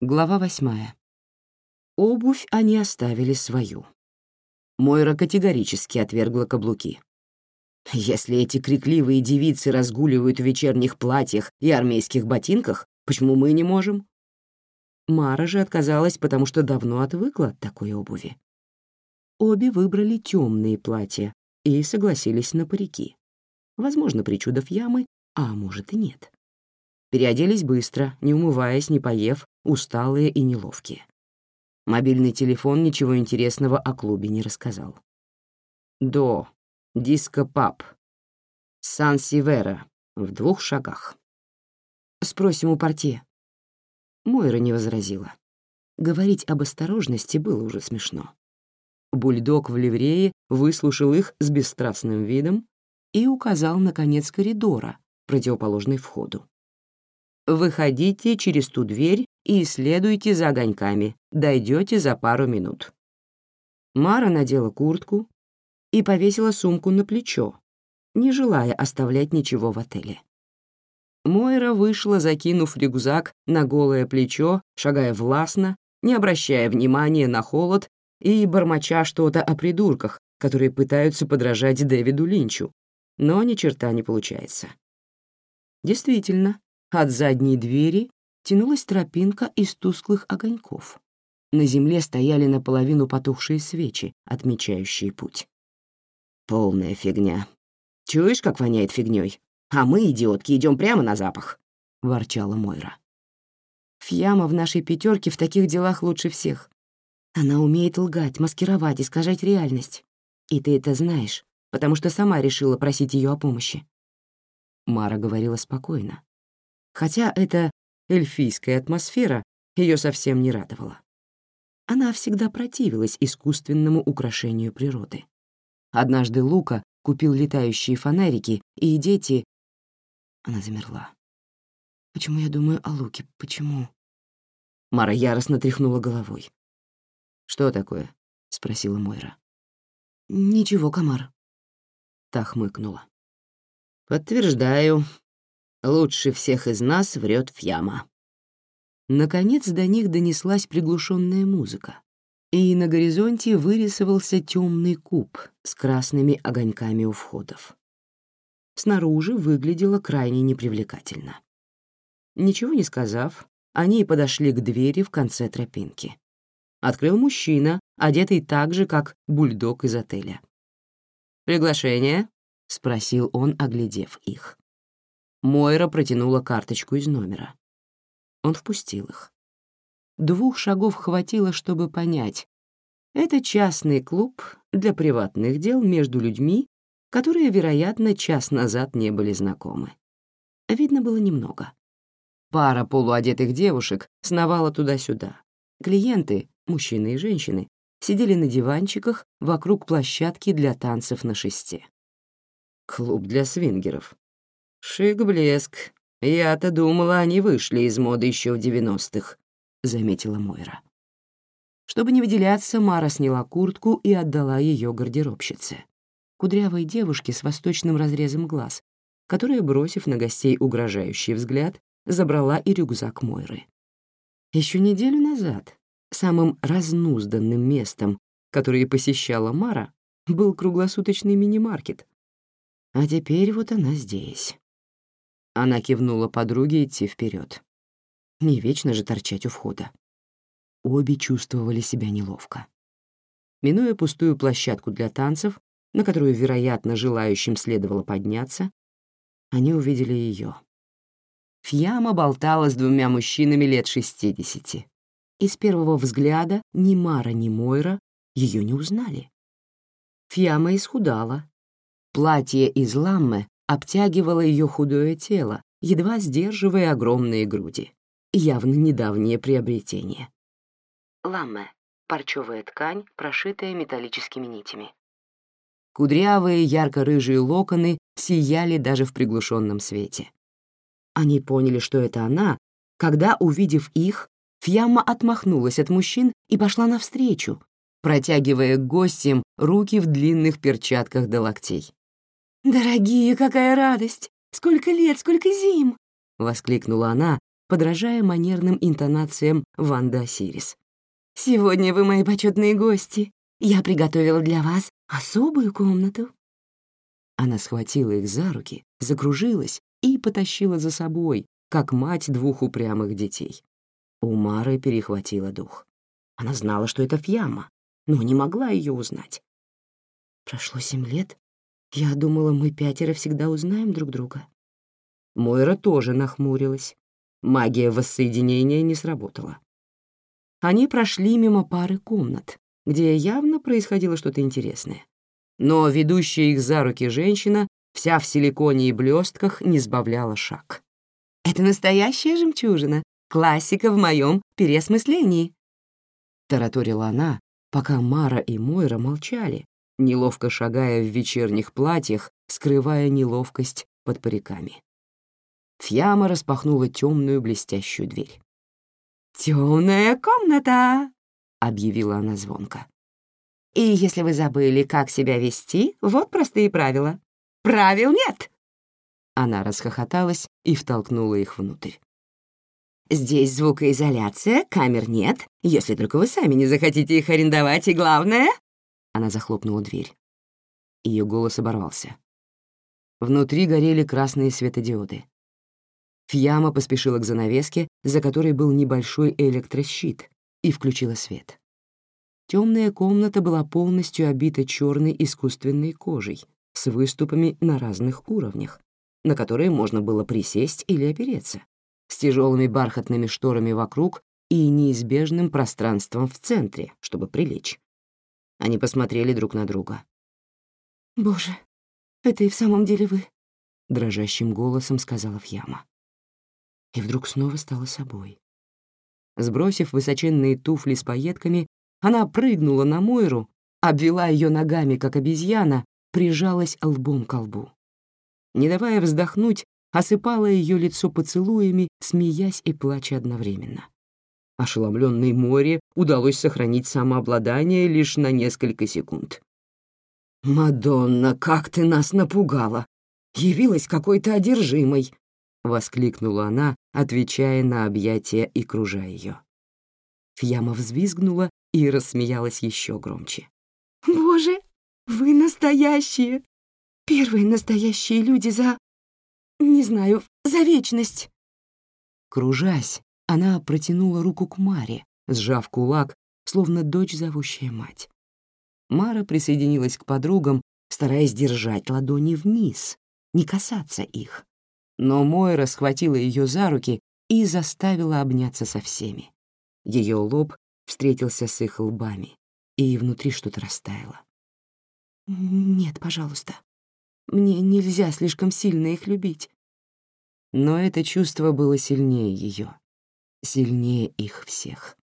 Глава восьмая. Обувь они оставили свою. Мойра категорически отвергла каблуки. Если эти крикливые девицы разгуливают в вечерних платьях и армейских ботинках, почему мы не можем? Мара же отказалась, потому что давно отвыкла от такой обуви. Обе выбрали темные платья и согласились на парики. Возможно, причудов ямы, а может и нет. Переоделись быстро, не умываясь, не поев, усталые и неловкие. Мобильный телефон ничего интересного о клубе не рассказал. До. Диско-паб. Сан-Сивера. В двух шагах. Спросим у портье. Мойра не возразила. Говорить об осторожности было уже смешно. Бульдог в ливрее выслушал их с бесстрастным видом и указал на конец коридора, противоположный входу. «Выходите через ту дверь и следуйте за огоньками, дойдете за пару минут». Мара надела куртку и повесила сумку на плечо, не желая оставлять ничего в отеле. Мойра вышла, закинув рюкзак на голое плечо, шагая властно, не обращая внимания на холод и бормоча что-то о придурках, которые пытаются подражать Дэвиду Линчу, но ни черта не получается. Действительно, от задней двери тянулась тропинка из тусклых огоньков. На земле стояли наполовину потухшие свечи, отмечающие путь. Полная фигня. Чуешь, как воняет фигней? А мы, идиотки, идем прямо на запах, — ворчала Мойра. Фьяма в нашей пятерке в таких делах лучше всех. Она умеет лгать, маскировать, искажать реальность. И ты это знаешь, потому что сама решила просить ее о помощи. Мара говорила спокойно. Хотя эта эльфийская атмосфера ее совсем не радовала. Она всегда противилась искусственному украшению природы. Однажды Лука купил летающие фонарики, и дети... Она замерла. Почему я думаю о Луке? Почему? Мара яростно тряхнула головой. «Что такое?» — спросила Мойра. «Ничего, комар». Та хмыкнула. «Подтверждаю. Лучше всех из нас врет Фьяма». Наконец до них донеслась приглушенная музыка, и на горизонте вырисовался темный куб с красными огоньками у входов. Снаружи выглядело крайне непривлекательно. Ничего не сказав, они подошли к двери в конце тропинки. Открыл мужчина, одетый так же, как бульдог из отеля. «Приглашение?» — спросил он, оглядев их. Мойра протянула карточку из номера. Он впустил их. Двух шагов хватило, чтобы понять. Это частный клуб для приватных дел между людьми, которые, вероятно, час назад не были знакомы. Видно было немного. Пара полуодетых девушек сновала туда-сюда. Клиенты, мужчины и женщины, сидели на диванчиках вокруг площадки для танцев на шесте. Клуб для свингеров. Шик-блеск. Я-то думала, они вышли из моды еще в девяностых, заметила Мойра. Чтобы не выделяться, Мара сняла куртку и отдала ее гардеробщице. Кудрявой девушке с восточным разрезом глаз, которая, бросив на гостей угрожающий взгляд, забрала и рюкзак Мойры. Еще неделю назад Самым разнузданным местом, которое посещала Мара, был круглосуточный мини-маркет. А теперь вот она здесь. Она кивнула подруге идти вперед. Не вечно же торчать у входа. Обе чувствовали себя неловко. Минуя пустую площадку для танцев, на которую, вероятно, желающим следовало подняться, они увидели ее. Фьяма болтала с двумя мужчинами лет шестидесяти и с первого взгляда ни Мара, ни Мойра ее не узнали. Фьяма исхудала. Платье из ламмы обтягивало ее худое тело, едва сдерживая огромные груди. Явно недавнее приобретение. Ламме — парчевая ткань, прошитая металлическими нитями. Кудрявые ярко-рыжие локоны сияли даже в приглушенном свете. Они поняли, что это она, когда, увидев их, Фьямма отмахнулась от мужчин и пошла навстречу, протягивая к гостям руки в длинных перчатках до локтей. «Дорогие, какая радость! Сколько лет, сколько зим!» — воскликнула она, подражая манерным интонациям Ванда Осирис. «Сегодня вы мои почетные гости. Я приготовила для вас особую комнату». Она схватила их за руки, закружилась и потащила за собой, как мать двух упрямых детей. У Мары перехватила дух. Она знала, что это Фьяма, но не могла ее узнать. Прошло семь лет. Я думала, мы пятеро всегда узнаем друг друга. Мойра тоже нахмурилась. Магия воссоединения не сработала. Они прошли мимо пары комнат, где явно происходило что-то интересное. Но ведущая их за руки женщина, вся в силиконе и блестках, не сбавляла шаг. «Это настоящая жемчужина, классика в моем переосмыслении», — тараторила она, пока Мара и Мойра молчали, неловко шагая в вечерних платьях, скрывая неловкость под париками. Фьяма распахнула темную блестящую дверь. «Темная комната!» — объявила она звонко. «И если вы забыли, как себя вести, вот простые правила. Правил нет!» Она расхохоталась и втолкнула их внутрь. «Здесь звукоизоляция, камер нет, если только вы сами не захотите их арендовать, и главное...» Она захлопнула дверь. Ее голос оборвался. Внутри горели красные светодиоды. Фьяма поспешила к занавеске, за которой был небольшой электрощит, и включила свет. Темная комната была полностью обита черной искусственной кожей с выступами на разных уровнях, на которые можно было присесть или опереться, с тяжелыми бархатными шторами вокруг и неизбежным пространством в центре, чтобы прилечь. Они посмотрели друг на друга. «Боже, это и в самом деле вы», — дрожащим голосом сказала Фьяма и вдруг снова стала собой. Сбросив высоченные туфли с пайетками, она прыгнула на Мойру, обвела ее ногами, как обезьяна, прижалась лбом к лбу. Не давая вздохнуть, осыпала ее лицо поцелуями, смеясь и плача одновременно. Ошеломленной море удалось сохранить самообладание лишь на несколько секунд. «Мадонна, как ты нас напугала! Явилась какой-то одержимой!» — воскликнула она, отвечая на объятия и кружа ее. Фьяма взвизгнула и рассмеялась еще громче. «Боже, вы настоящие! Первые настоящие люди за... не знаю, за вечность!» Кружась, она протянула руку к Маре, сжав кулак, словно дочь, зовущая мать. Мара присоединилась к подругам, стараясь держать ладони вниз, не касаться их но Мойра схватила ее за руки и заставила обняться со всеми. Ее лоб встретился с их лбами, и внутри что-то растаяло. «Нет, пожалуйста. Мне нельзя слишком сильно их любить». Но это чувство было сильнее ее, сильнее их всех.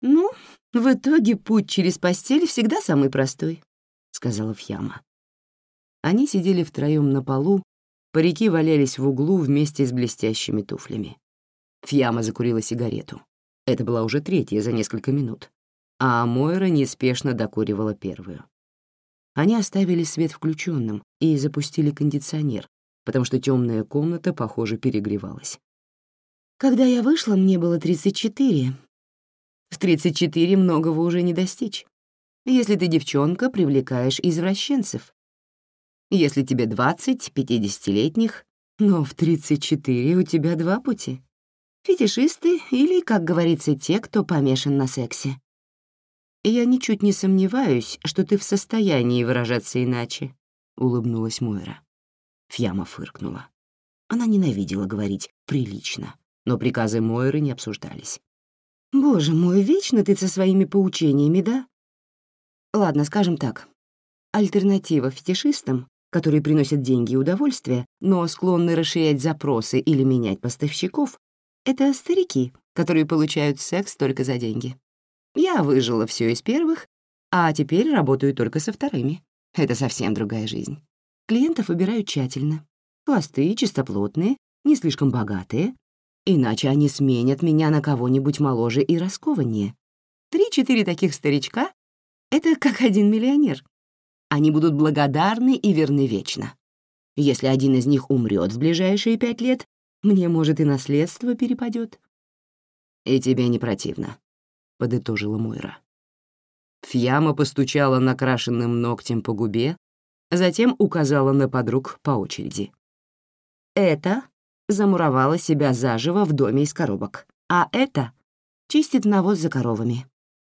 «Ну, в итоге путь через постель всегда самый простой», — сказала Фьяма. Они сидели втроем на полу, Парики валялись в углу вместе с блестящими туфлями. Фьяма закурила сигарету. Это была уже третья за несколько минут. А Мойра неспешно докуривала первую. Они оставили свет включенным и запустили кондиционер, потому что темная комната, похоже, перегревалась. «Когда я вышла, мне было 34. В 34 многого уже не достичь. Если ты девчонка, привлекаешь извращенцев, если тебе 20 пятидесятилетних, но в 34 у тебя два пути. Фетишисты или, как говорится, те, кто помешан на сексе. Я ничуть не сомневаюсь, что ты в состоянии выражаться иначе, — улыбнулась Мойра. Фьяма фыркнула. Она ненавидела говорить «прилично», но приказы Мойры не обсуждались. «Боже мой, вечно ты со своими поучениями, да? Ладно, скажем так. Альтернатива фетишистам которые приносят деньги и удовольствие, но склонны расширять запросы или менять поставщиков, это старики, которые получают секс только за деньги. Я выжила все из первых, а теперь работаю только со вторыми. Это совсем другая жизнь. Клиентов выбираю тщательно. Пластые, чистоплотные, не слишком богатые, иначе они сменят меня на кого-нибудь моложе и раскованнее. Три-четыре таких старичка — это как один миллионер, они будут благодарны и верны вечно. Если один из них умрет в ближайшие пять лет, Мне, может, и наследство перепадет. «И тебе не противно», — подытожила Мойра. Фьяма постучала накрашенным ногтем по губе, затем указала на подруг по очереди. «Это замуровала себя заживо в доме из коробок, а это чистит навоз за коровами».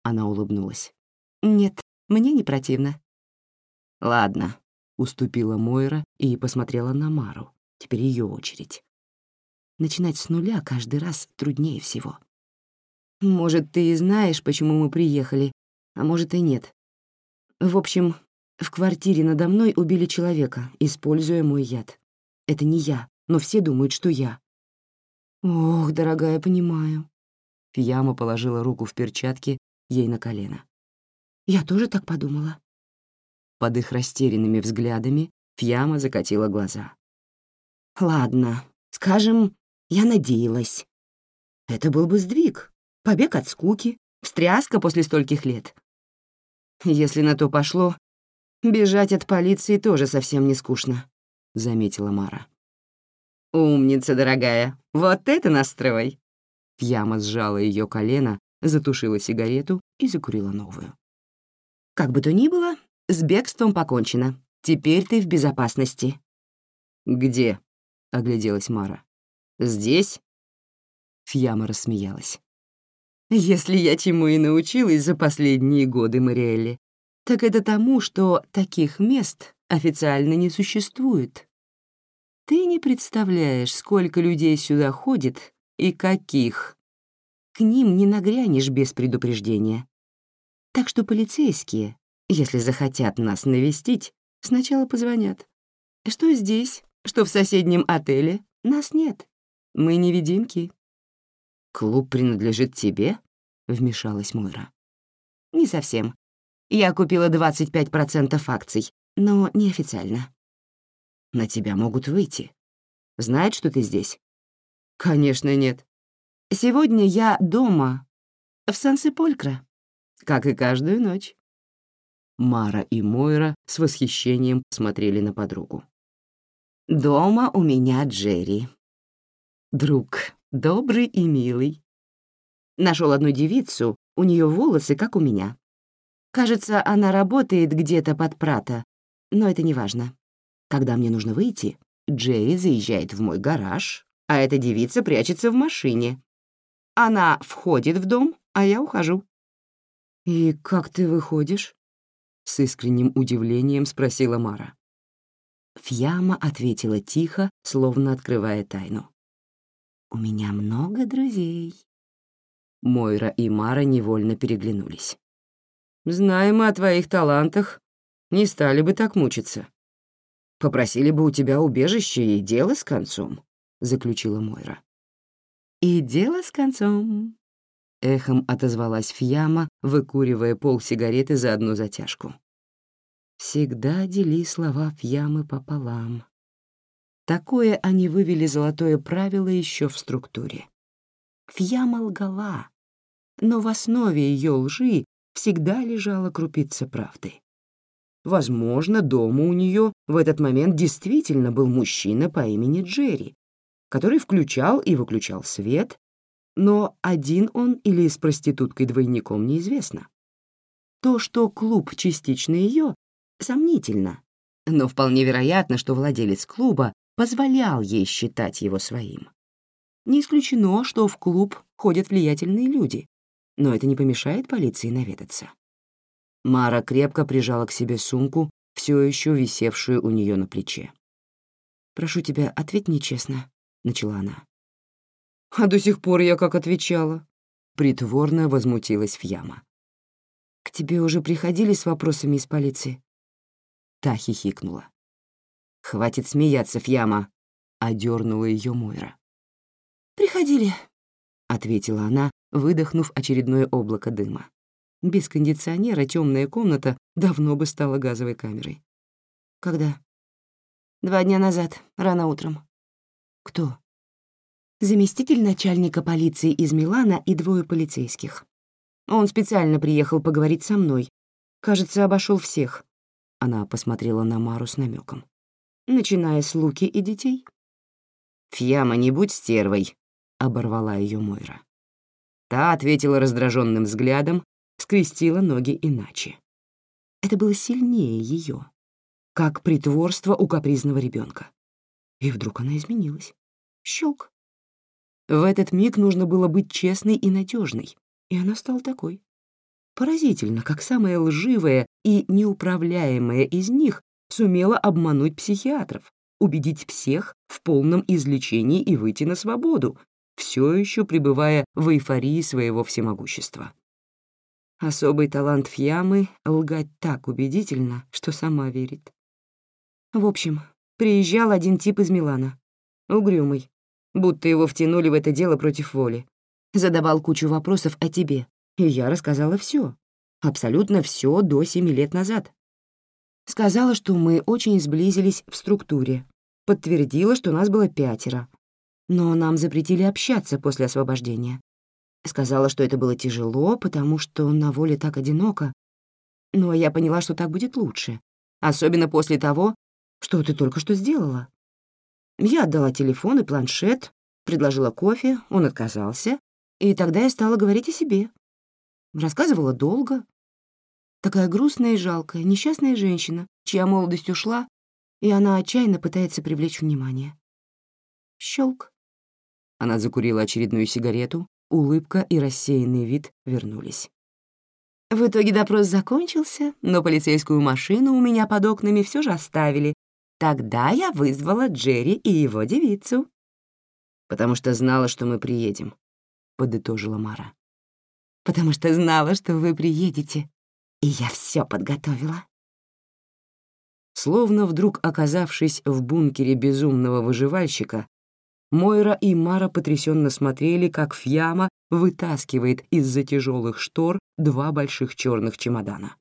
Она улыбнулась. «Нет, мне не противно». «Ладно», — уступила Мойра и посмотрела на Мару. Теперь ее очередь. Начинать с нуля каждый раз труднее всего. Может, ты и знаешь, почему мы приехали, а может и нет. В общем, в квартире надо мной убили человека, используя мой яд. Это не я, но все думают, что я. Ох, дорогая, понимаю. Фияма положила руку в перчатки ей на колено. Я тоже так подумала. Под их растерянными взглядами Фьяма закатила глаза. «Ладно, скажем, я надеялась. Это был бы сдвиг, побег от скуки, встряска после стольких лет. Если на то пошло, бежать от полиции тоже совсем не скучно», — заметила Мара. «Умница, дорогая, вот это настрой!» Фьяма сжала ее колено, затушила сигарету и закурила новую. «Как бы то ни было, с бегством покончено. Теперь ты в безопасности». «Где?» — огляделась Мара. «Здесь?» Фьяма рассмеялась. «Если я чему и научилась за последние годы, Мариэлли, так это тому, что таких мест официально не существует. Ты не представляешь, сколько людей сюда ходит и каких. К ним не нагрянешь без предупреждения. Так что полицейские, если захотят нас навестить, сначала позвонят. Что здесь, что в соседнем отеле, нас нет. Мы невидимки. «Клуб принадлежит тебе?» — вмешалась Мойра. «Не совсем. Я купила 25% акций, но неофициально». «На тебя могут выйти. Знают, что ты здесь?» «Конечно нет. Сегодня я дома, в Сан-Сеполькро, как и каждую ночь». Мара и Мойра с восхищением смотрели на подругу. «Дома у меня Джерри. Друг, добрый и милый. Нашел одну девицу, у нее волосы, как у меня. Кажется, она работает где-то под Прата, но это не важно. Когда мне нужно выйти, Джерри заезжает в мой гараж, а эта девица прячется в машине. Она входит в дом, а я ухожу. «И как ты выходишь?» — с искренним удивлением спросила Мара. Фьяма ответила тихо, словно открывая тайну. «У меня много друзей». Мойра и Мара невольно переглянулись. «Знаем мы о твоих талантах, не стали бы так мучиться. Попросили бы у тебя убежище и дело с концом», — заключила Мойра. «И дело с концом», Эхом отозвалась Фьяма, выкуривая пол сигареты за одну затяжку. Всегда дели слова Фьямы пополам. Такое они вывели золотое правило еще в структуре. Фьяма лгала, но в основе ее лжи всегда лежала крупица правды. Возможно, дома у нее в этот момент действительно был мужчина по имени Джерри, который включал и выключал свет, но один он или с проституткой-двойником неизвестно. То, что клуб частично ее, сомнительно, но вполне вероятно, что владелец клуба позволял ей считать его своим. Не исключено, что в клуб ходят влиятельные люди, но это не помешает полиции наведаться. Мара крепко прижала к себе сумку, все еще висевшую у нее на плече. «Прошу тебя, ответь мне честно», — начала она. А до сих пор я как отвечала. Притворно возмутилась Фьяма. К тебе уже приходили с вопросами из полиции? Та хихикнула. «Хватит смеяться, Фьяма!» — одернула ее Мойра. «Приходили», — ответила она, выдохнув очередное облако дыма. Без кондиционера темная комната давно бы стала газовой камерой. «Когда?» «Два дня назад, рано утром». «Кто?» заместитель начальника полиции из Милана и двое полицейских. Он специально приехал поговорить со мной. Кажется, обошел всех. Она посмотрела на Мару с намеком. Начиная с Луки и детей. «Фьяма, не будь стервой», — оборвала ее Мойра. Та ответила раздраженным взглядом, скрестила ноги иначе. Это было сильнее ее, как притворство у капризного ребенка. И вдруг она изменилась. Щелк. В этот миг нужно было быть честной и надежной, и она стала такой. Поразительно, как самая лживая и неуправляемая из них сумела обмануть психиатров, убедить всех в полном излечении и выйти на свободу, все еще пребывая в эйфории своего всемогущества. Особый талант Фьямы — лгать так убедительно, что сама верит. В общем, приезжал один тип из Милана. Угрюмый. Будто его втянули в это дело против воли. Задавал кучу вопросов о тебе. И я рассказала все, Абсолютно все до семи лет назад. Сказала, что мы очень сблизились в структуре. Подтвердила, что нас было пятеро. Но нам запретили общаться после освобождения. Сказала, что это было тяжело, потому что на воле так одиноко. Но я поняла, что так будет лучше. Особенно после того, что ты только что сделала. Я отдала телефон и планшет, предложила кофе, он отказался, и тогда я стала говорить о себе. Рассказывала долго. Такая грустная и жалкая, несчастная женщина, чья молодость ушла, и она отчаянно пытается привлечь внимание. Щелк. Она закурила очередную сигарету, улыбка и рассеянный вид вернулись. В итоге допрос закончился, но полицейскую машину у меня под окнами все же оставили. Тогда я вызвала Джерри и его девицу. «Потому что знала, что мы приедем», — подытожила Мара. «Потому что знала, что вы приедете, и я все подготовила». Словно вдруг оказавшись в бункере безумного выживальщика, Мойра и Мара потрясенно смотрели, как Фьяма вытаскивает из-за тяжелых штор два больших черных чемодана.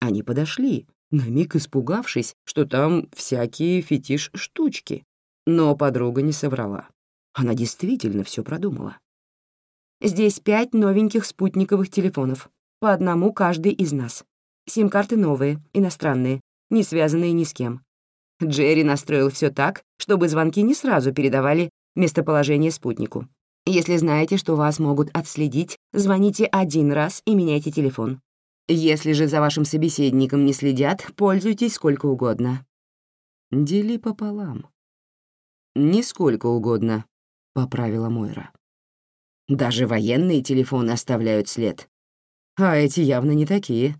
Они подошли, на миг испугавшись, что там всякие фетиш-штучки. Но подруга не соврала. Она действительно все продумала. Здесь пять новеньких спутниковых телефонов, по одному каждый из нас. Сим-карты новые, иностранные, не связанные ни с кем. Джерри настроил все так, чтобы звонки не сразу передавали местоположение спутнику. Если знаете, что вас могут отследить, звоните один раз и меняйте телефон. Если же за вашим собеседником не следят, пользуйтесь сколько угодно. Дели пополам. Не сколько угодно, — поправила Мойра. Даже военные телефоны оставляют след. А эти явно не такие.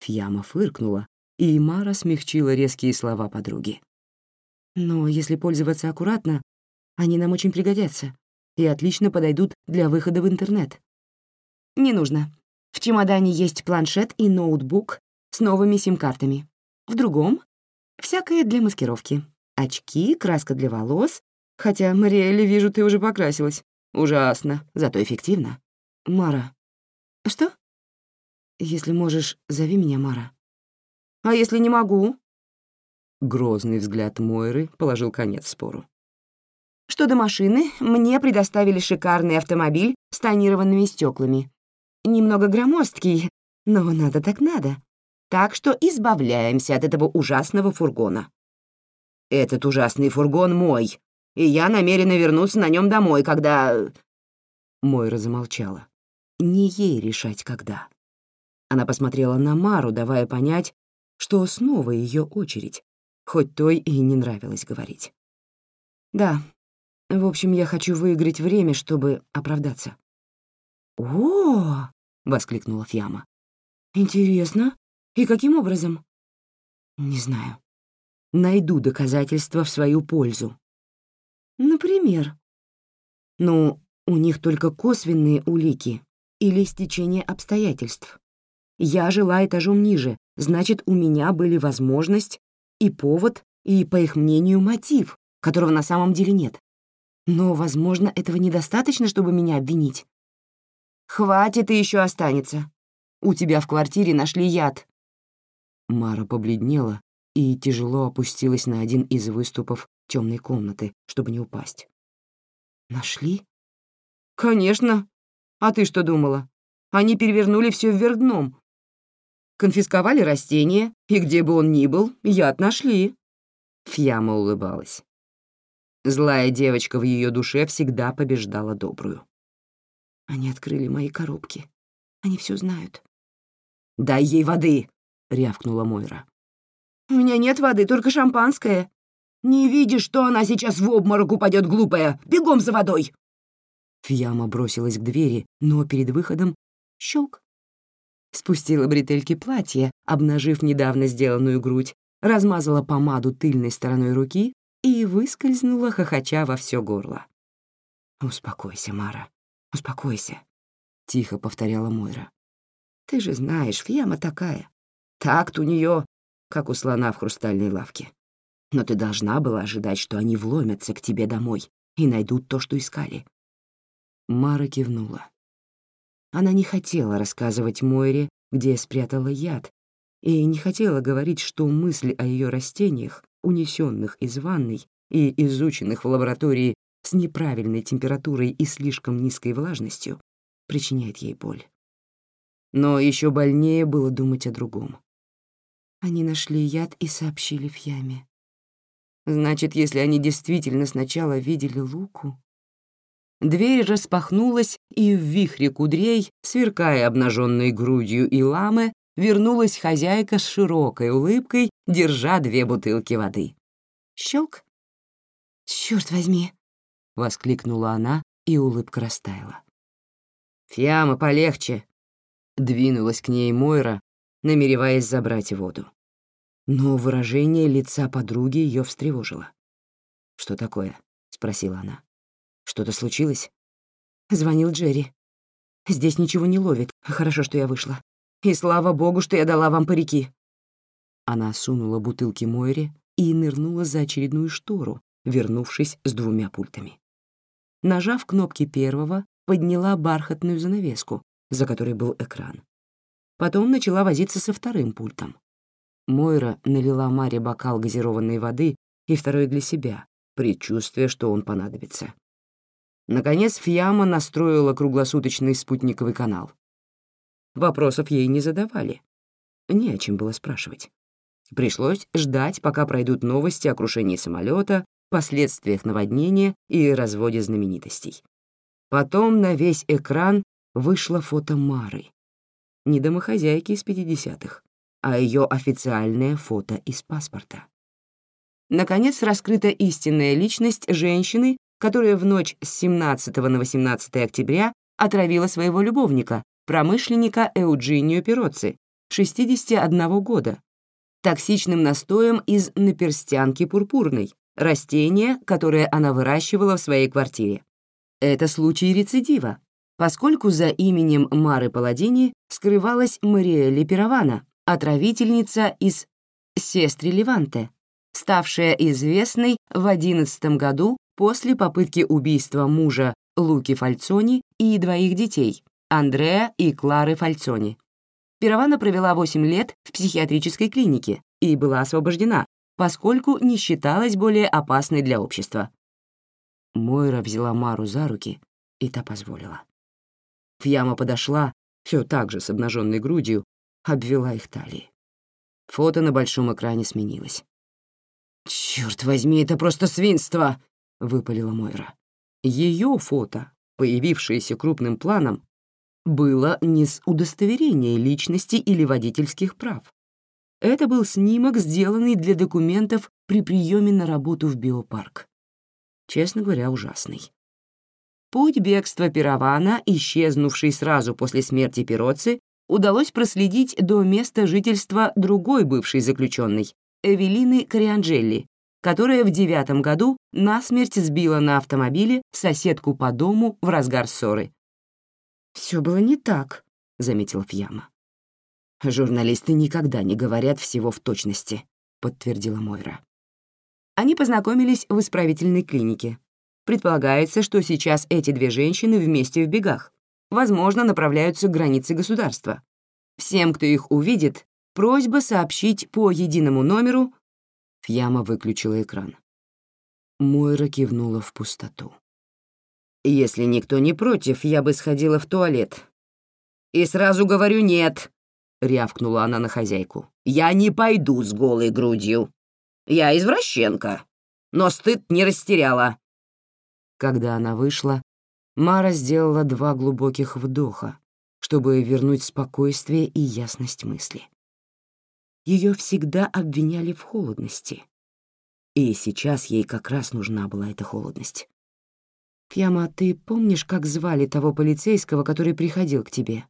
Фьяма фыркнула, и Мара смягчила резкие слова подруги. «Но если пользоваться аккуратно, они нам очень пригодятся и отлично подойдут для выхода в интернет». «Не нужно. В чемодане есть планшет и ноутбук с новыми сим-картами. В другом — всякое для маскировки. Очки, краска для волос. Хотя, Мариэлли, вижу, ты уже покрасилась. Ужасно, зато эффективно. Мара. Что? Если можешь, зови меня Мара. А если не могу?» Грозный взгляд Мойры положил конец спору. «Что до машины, мне предоставили шикарный автомобиль с тонированными стеклами. Немного громоздкий, но надо так надо. Так что избавляемся от этого ужасного фургона». «Этот ужасный фургон мой, и я намерена вернуться на нем домой, когда...» Мойра замолчала. Не ей решать, когда. Она посмотрела на Мару, давая понять, что снова ее очередь, хоть той и не нравилось говорить. «Да, в общем, я хочу выиграть время, чтобы оправдаться». «О!» — воскликнула Фьяма. «Интересно. И каким образом?» «Не знаю. Найду доказательства в свою пользу». «Например?» «Ну, у них только косвенные улики или стечение обстоятельств. Я жила этажом ниже, значит, у меня были возможность и повод, и, по их мнению, мотив, которого на самом деле нет. Но, возможно, этого недостаточно, чтобы меня обвинить. «Хватит и еще останется. У тебя в квартире нашли яд». Мара побледнела и тяжело опустилась на один из выступов темной комнаты, чтобы не упасть. «Нашли?» «Конечно. А ты что думала? Они перевернули все вверх дном, конфисковали растение, и где бы он ни был, яд нашли». Фьяма улыбалась. Злая девочка в ее душе всегда побеждала добрую. Они открыли мои коробки. Они все знают. «Дай ей воды!» — рявкнула Мойра. «У меня нет воды, только шампанское. Не видишь, что она сейчас в обморок упадет, глупая? Бегом за водой!» Фьяма бросилась к двери, но перед выходом — щелк. Спустила бретельки платья, обнажив недавно сделанную грудь, размазала помаду тыльной стороной руки и выскользнула, хохоча во все горло. «Успокойся, Мара, успокойся», — тихо повторяла Мойра. «Ты же знаешь, Фьяма такая. Такт у нее, как у слона в хрустальной лавке. Но ты должна была ожидать, что они вломятся к тебе домой и найдут то, что искали». Мара кивнула. Она не хотела рассказывать Мойре, где спрятала яд, и не хотела говорить, что мысли о ее растениях, унесенных из ванной и изученных в лаборатории с неправильной температурой и слишком низкой влажностью, причиняет ей боль. Но еще больнее было думать о другом. Они нашли яд и сообщили в яме. Значит, если они действительно сначала видели Луку... Дверь распахнулась, и в вихре кудрей, сверкая обнаженной грудью и ламы, вернулась хозяйка с широкой улыбкой, держа две бутылки воды. Щелк. Черт возьми!» — воскликнула она, и улыбка растаяла. «Фиама, полегче!» — двинулась к ней Мойра, намереваясь забрать воду. Но выражение лица подруги ее встревожило. «Что такое?» — спросила она. «Что-то случилось?» Звонил Джерри. «Здесь ничего не ловит. Хорошо, что я вышла. И слава богу, что я дала вам парики». Она сунула бутылки Мойре и нырнула за очередную штору, вернувшись с двумя пультами. Нажав кнопки первого, подняла бархатную занавеску, за которой был экран. Потом начала возиться со вторым пультом. Мойра налила Маре бокал газированной воды и второй для себя, предчувствуя, что он понадобится. Наконец Фьяма настроила круглосуточный спутниковый канал. Вопросов ей не задавали. Не о чем было спрашивать. Пришлось ждать, пока пройдут новости о крушении самолета, последствиях наводнения и разводе знаменитостей. Потом на весь экран вышло фото Мары. Не домохозяйки из 50-х, а ее официальное фото из паспорта. Наконец раскрыта истинная личность женщины, которая в ночь с 17 на 18 октября отравила своего любовника, промышленника Эуджинио Пироци, 61 года, токсичным настоем из наперстянки пурпурной, растения, которое она выращивала в своей квартире. Это случай рецидива, поскольку за именем Мары Паладини скрывалась Мария Леперавана, отравительница из Сестри Леванте, ставшая известной в 11 году после попытки убийства мужа Луки Фальцони и двоих детей, Андреа и Клары Фальцони. Пирована провела 8 лет в психиатрической клинике и была освобождена, поскольку не считалась более опасной для общества. Мойра взяла Мару за руки, и та позволила. Фьяма подошла, все так же с обнаженной грудью, обвела их талии. Фото на большом экране сменилось. «Черт возьми, это просто свинство!» — выпалила Мойра. Ее фото, появившееся крупным планом, было не с удостоверения личности или водительских прав. Это был снимок, сделанный для документов при приеме на работу в биопарк. Честно говоря, ужасный. Путь бегства Пиравана, исчезнувший сразу после смерти Пироци, удалось проследить до места жительства другой бывшей заключенной, Эвелины Корианджелли, которая в девятом году насмерть сбила на автомобиле соседку по дому в разгар ссоры. Все было не так», — заметила Фьяма. «Журналисты никогда не говорят всего в точности», — подтвердила Мойра. Они познакомились в исправительной клинике. Предполагается, что сейчас эти две женщины вместе в бегах. Возможно, направляются к границе государства. Всем, кто их увидит, просьба сообщить по единому номеру... Фьяма выключила экран. Мойра кивнула в пустоту. Если никто не против, я бы сходила в туалет. И сразу говорю «нет», — рявкнула она на хозяйку. «Я не пойду с голой грудью. Я извращенка. но стыд не растеряла». Когда она вышла, Мара сделала два глубоких вдоха, чтобы вернуть спокойствие и ясность мысли. Ее всегда обвиняли в холодности, и сейчас ей как раз нужна была эта холодность. «Фьяма, ты помнишь, как звали того полицейского, который приходил к тебе?»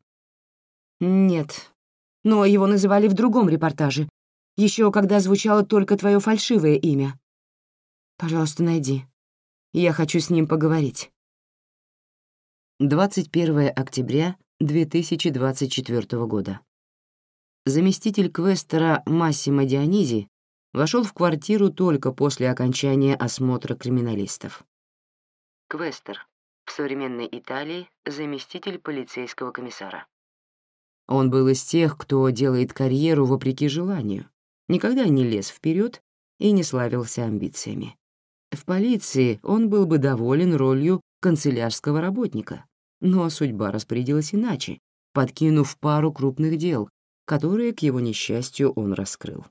«Нет, но его называли в другом репортаже, еще когда звучало только твое фальшивое имя. Пожалуйста, найди. Я хочу с ним поговорить». 21 октября 2024 года. Заместитель квестера Массимо Дионизи вошел в квартиру только после окончания осмотра криминалистов. Квестер. В современной Италии заместитель полицейского комиссара. Он был из тех, кто делает карьеру вопреки желанию, никогда не лез вперед и не славился амбициями. В полиции он был бы доволен ролью канцелярского работника, но судьба распорядилась иначе, подкинув пару крупных дел, которые, к его несчастью, он раскрыл.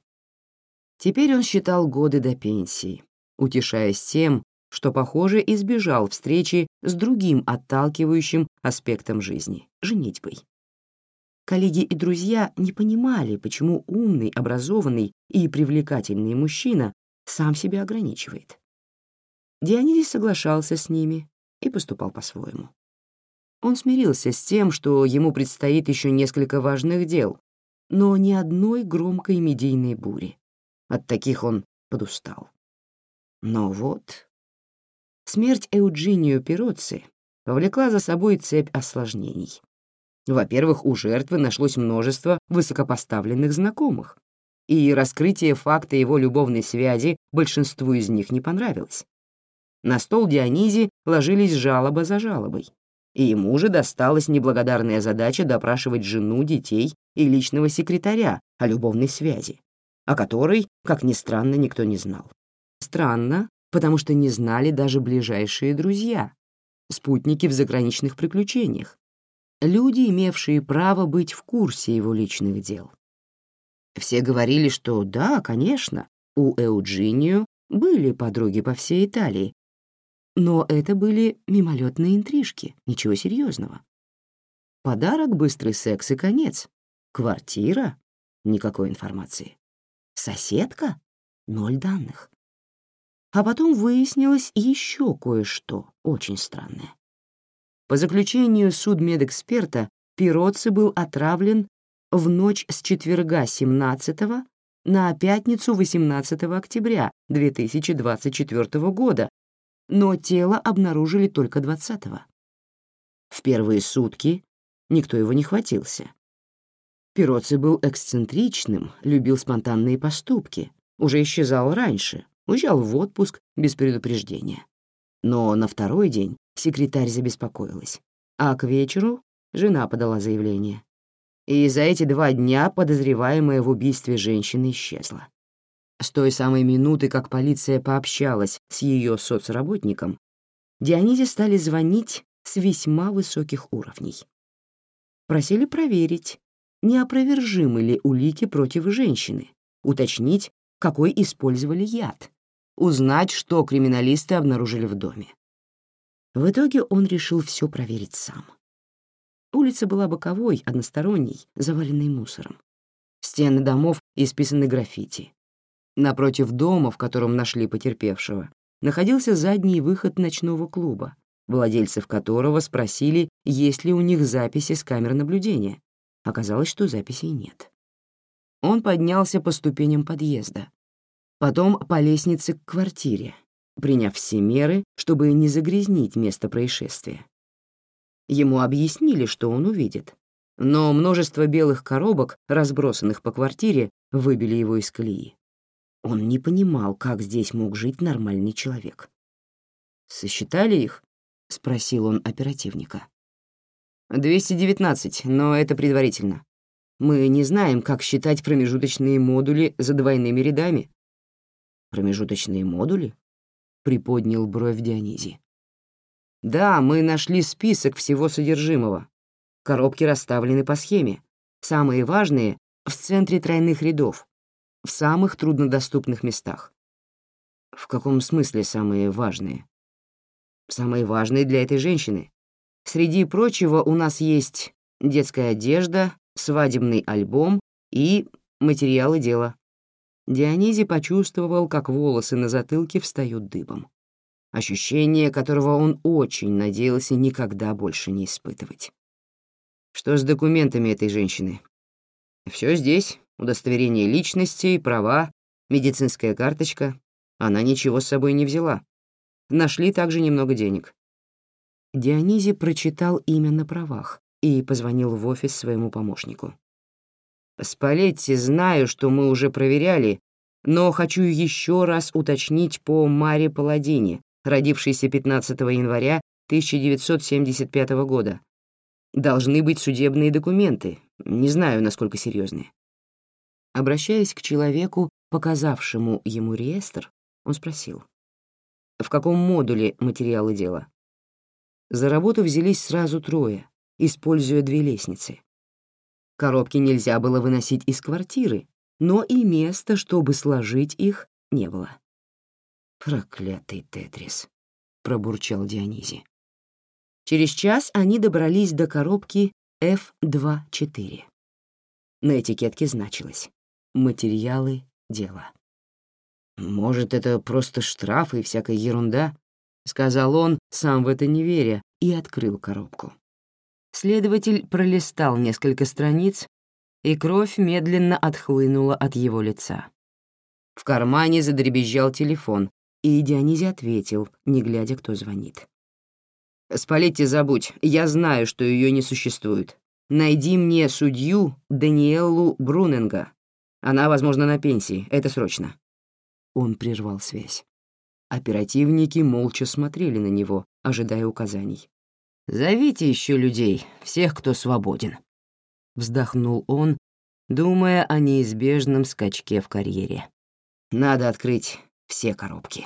Теперь он считал годы до пенсии, утешаясь тем, что, похоже, избежал встречи с другим отталкивающим аспектом жизни — женитьбой. Коллеги и друзья не понимали, почему умный, образованный и привлекательный мужчина сам себя ограничивает. Дионисий соглашался с ними и поступал по-своему. Он смирился с тем, что ему предстоит еще несколько важных дел, но ни одной громкой медийной бури. От таких он подустал. Но вот... Смерть Эуджинио Пироци повлекла за собой цепь осложнений. Во-первых, у жертвы нашлось множество высокопоставленных знакомых, и раскрытие факта его любовной связи большинству из них не понравилось. На стол Дионизи ложились жалоба за жалобой, и ему же досталась неблагодарная задача допрашивать жену, детей и личного секретаря о любовной связи, о которой, как ни странно, никто не знал. Странно, потому что не знали даже ближайшие друзья, спутники в заграничных приключениях, люди, имевшие право быть в курсе его личных дел. Все говорили, что да, конечно, у Эуджинио были подруги по всей Италии, но это были мимолетные интрижки, ничего серьезного. Подарок, быстрый секс и конец. Квартира — никакой информации. Соседка — ноль данных. А потом выяснилось еще кое-что очень странное. По заключению судмедэксперта, Пироци был отравлен в ночь с четверга 17 на пятницу 18 октября 2024 года, но тело обнаружили только 20-го. В первые сутки никто его не хватился. Пироци был эксцентричным, любил спонтанные поступки, уже исчезал раньше, уезжал в отпуск без предупреждения. Но на второй день секретарь забеспокоилась, а к вечеру жена подала заявление. И за эти два дня подозреваемая в убийстве женщины исчезла. С той самой минуты, как полиция пообщалась с ее соцработником, Дионизе стали звонить с весьма высоких уровней. Просили проверить, неопровержимы ли улики против женщины, уточнить, какой использовали яд, узнать, что криминалисты обнаружили в доме. В итоге он решил все проверить сам. Улица была боковой, односторонней, заваленной мусором. Стены домов исписаны граффити. Напротив дома, в котором нашли потерпевшего, находился задний выход ночного клуба, владельцев которого спросили, есть ли у них записи с камер наблюдения. Оказалось, что записей нет. Он поднялся по ступеням подъезда, потом по лестнице к квартире, приняв все меры, чтобы не загрязнить место происшествия. Ему объяснили, что он увидит, но множество белых коробок, разбросанных по квартире, выбили его из колеи. Он не понимал, как здесь мог жить нормальный человек. «Сосчитали их?» — спросил он оперативника. «219, но это предварительно. Мы не знаем, как считать промежуточные модули за двойными рядами». «Промежуточные модули?» — приподнял бровь Дионизи. «Да, мы нашли список всего содержимого. Коробки расставлены по схеме. Самые важные — в центре тройных рядов, в самых труднодоступных местах. В каком смысле самые важные? Самые важные для этой женщины. Среди прочего у нас есть детская одежда, свадебный альбом и материалы дела. Дионизий почувствовал, как волосы на затылке встают дыбом. Ощущение, которого он очень надеялся никогда больше не испытывать. Что с документами этой женщины? Все здесь. Удостоверение личности, права, медицинская карточка. Она ничего с собой не взяла. Нашли также немного денег. Дионизий прочитал имя на правах и позвонил в офис своему помощнику. «Спалетти, знаю, что мы уже проверяли, но хочу еще раз уточнить по Маре Паладине, родившейся 15 января 1975 года. Должны быть судебные документы, не знаю, насколько серьезные. Обращаясь к человеку, показавшему ему реестр, он спросил, «В каком модуле материалы дела?» За работу взялись сразу трое, используя две лестницы. Коробки нельзя было выносить из квартиры, но и места, чтобы сложить их, не было. «Проклятый Тетрис», — пробурчал Дионизи. Через час они добрались до коробки F24. На этикетке значилось «Материалы дела». «Может, это просто штрафы и всякая ерунда?» — сказал он, сам в это не веря, и открыл коробку. Следователь пролистал несколько страниц, и кровь медленно отхлынула от его лица. В кармане задребезжал телефон, и Дионизи ответил, не глядя, кто звонит. «Спалетти забудь, я знаю, что ее не существует. Найди мне судью Даниэлу Бруненга. Она, возможно, на пенсии, это срочно». Он прервал связь. Оперативники молча смотрели на него, ожидая указаний. «Зовите еще людей, всех, кто свободен», — вздохнул он, думая о неизбежном скачке в карьере. «Надо открыть все коробки».